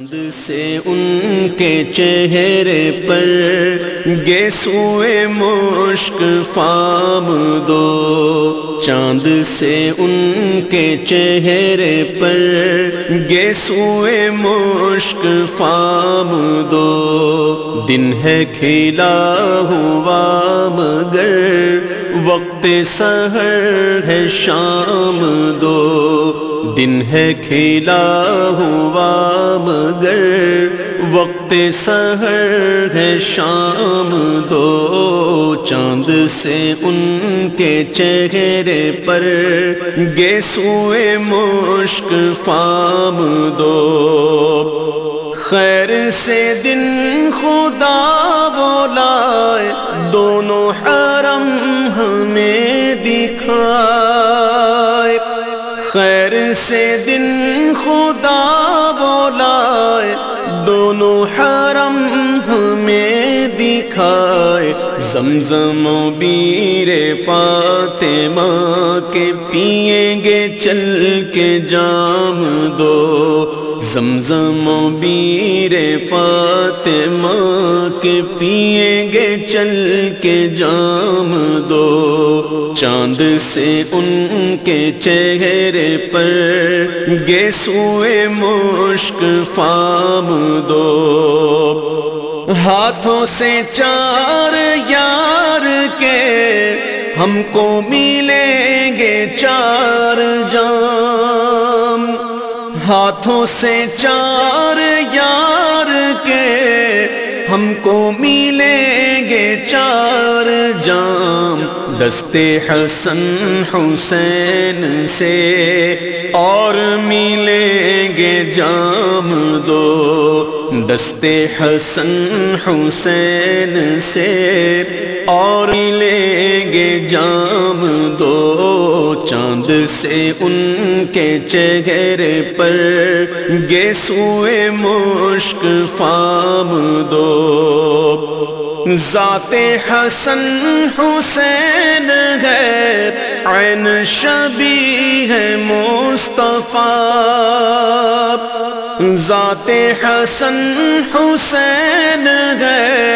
چاند سے ان کے چہرے پر گے سوئے مشک فام دو۔ چاند سے ان کے چہرے پر گے سوئے مشک فام دو۔ دن ہے کھیلا ہوا مگر وقت سہر ہے شام دو۔ دن ہے کھیلا ہوا مگر وقت سہر ہے شام دو چاند سے ان کے چہرے پر گے سوئے مشک فام دو خیر سے دن خدا بولائے دونوں حرم ہمیں دکھائے خیر سے دن خدا بولا دونوں حرم ہمیں دکھائے۔ زمزم و بیر فاطمہ کے پیئیں گے، چل کے جام دو۔ زمزم و بیر فاطمہ کے پیئیں گے چل کے جام دو۔ چاند سے ان کے چہرے پر گے سوئے مشک فام دو۔ ہاتھوں سے چار یار کے ہم کو ملیں گے چار جام ہاتھوں سے چار یار کے ہم کو ملیں گے چار جام۔ دستے حسن حسین سے اور ملیں گے جام دو۔ دستے حسن حسین سے اور لیں گے جام دو۔ چاند سے ان کے چہرے پر گے سوئے مشک فام دو۔ ذات حسن حسین ہے، عین شبی ہے مصطفیٰ۔ ذات حسن حسین ہے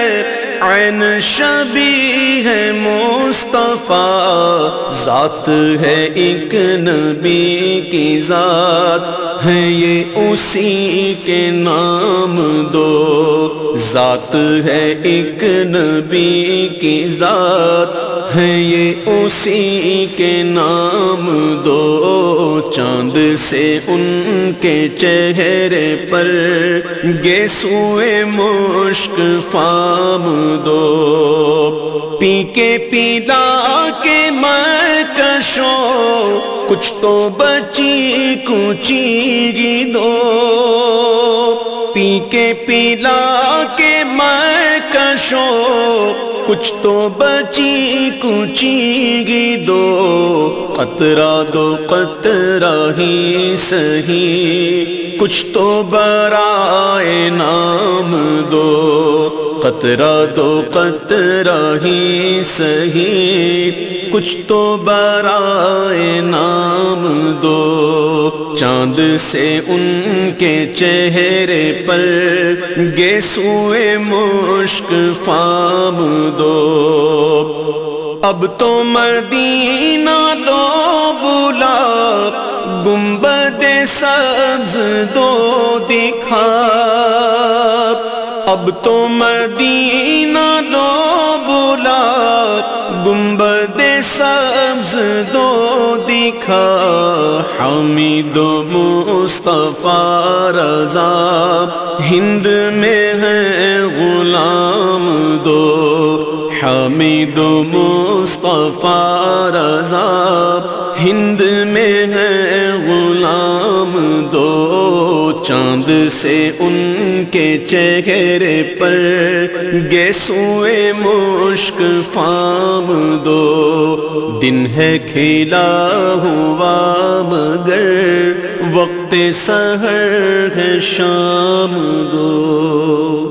عین شبی ہے مصطفیٰ، ذات ہے ایک نبی کی ذات، ہے یہ اسی کے نام دو۔ ذات ہے ایک نبی کی ذات ہے یہ اسی کے نام دو چاند سے ان کے چہرے پر گے سوئے مشک فام دو پی کے پیلا کے میں کشو کچھ تو بچی کچی گی دو پی کے پیلا کے میں کشو کچھ تو بچی کچی گی دو۔ قطرہ دو، قطرہ ہی سہی کچھ تو برائے نام دو۔ قطرہ دو، قطرہ ہی سہی کچھ تو برائے نام دو۔ چاند سے ان کے چہرے پر گے سوئے مشک فام دو۔ اب تو مدینہ لو بلا، گنبد سبز دو دکھا۔ اب تو مدینہ لو بلا، گنبد سبز دو دکھا۔ حمید و مصطفیٰ رضا۔ ہند میں ہے غلام دو حمید و مصطفیٰ رضا۔ ہند میں ہے غلام دو، چاند سے ان کے چہرے پر گے سوئے مشک فام دو۔ دن ہے کھیلا ہوا مگر وقت سہر ہے شام دو۔